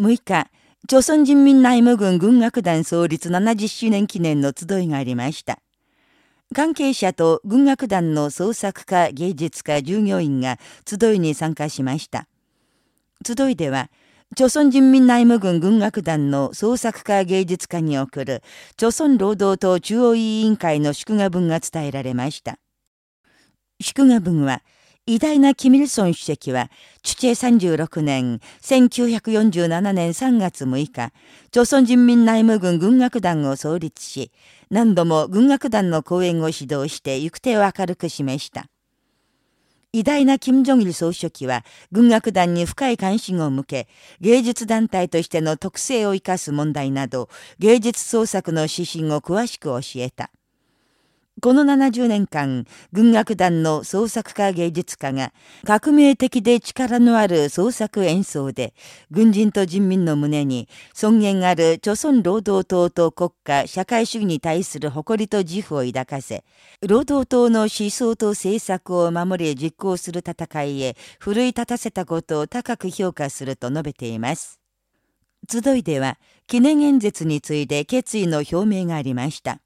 6日、朝鮮人民内務軍軍楽団創立70周年記念の集いがありました。関係者と軍楽団の創作家、芸術家、従業員が集いに参加しました。集いでは、朝鮮人民内務軍軍楽団の創作家芸術家に送る、朝鮮労働党中央委員会の祝賀文が伝えられました。祝賀文は、偉大なキミルソン主席は、チュチェ36年、1947年3月6日、朝鮮人民内務軍軍楽団を創立し、何度も軍楽団の講演を指導して行く手を明るく示した。偉大な金正日総書記は軍楽団に深い関心を向け、芸術団体としての特性を生かす問題など、芸術創作の指針を詳しく教えた。この70年間、軍楽団の創作家芸術家が革命的で力のある創作演奏で、軍人と人民の胸に尊厳ある朝鮮労働党と国家、社会主義に対する誇りと自負を抱かせ、労働党の思想と政策を守り実行する戦いへ奮い立たせたことを高く評価すると述べています。集いでは、記念演説に次いで決意の表明がありました。